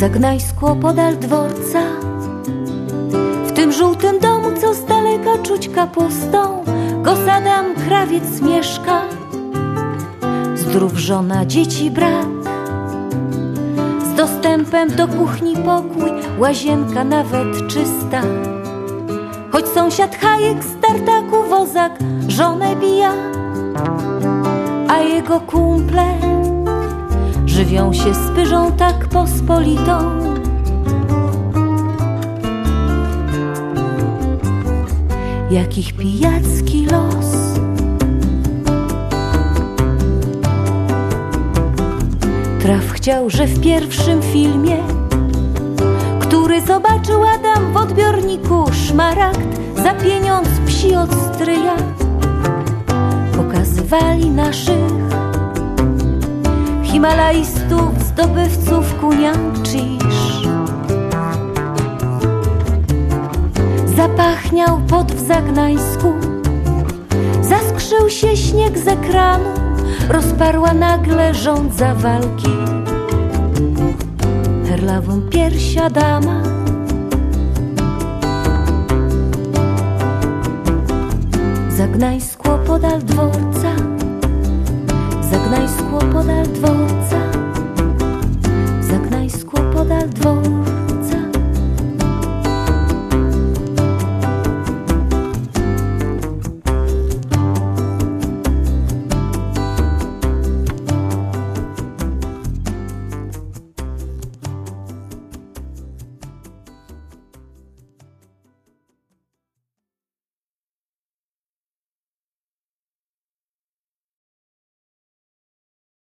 Zagnajskło podal dworca. W tym żółtym domu, co z daleka czuć kapustą Gosadam krawiec mieszka. Zdrów żona, dzieci brak Z dostępem do kuchni pokój Łazienka nawet czysta Choć sąsiad hajek z tartaku wozak Żonę bija A jego kumple Żywią się z pyżą tak pospolitą. Jakich pijacki los Traf chciał, że w pierwszym filmie Szmaragd za pieniądz psi od stryja Pokazywali naszych Himalajstów, zdobywców kuniaczysz. Zapachniał pot w Zagnańsku, zaskrzył się śnieg z ekranu, rozparła nagle rządza walki. Herlawą piersia dama Zagnańskło podal dworca. Zagnaj skło podal dworca. Zagnaj skło podal dworca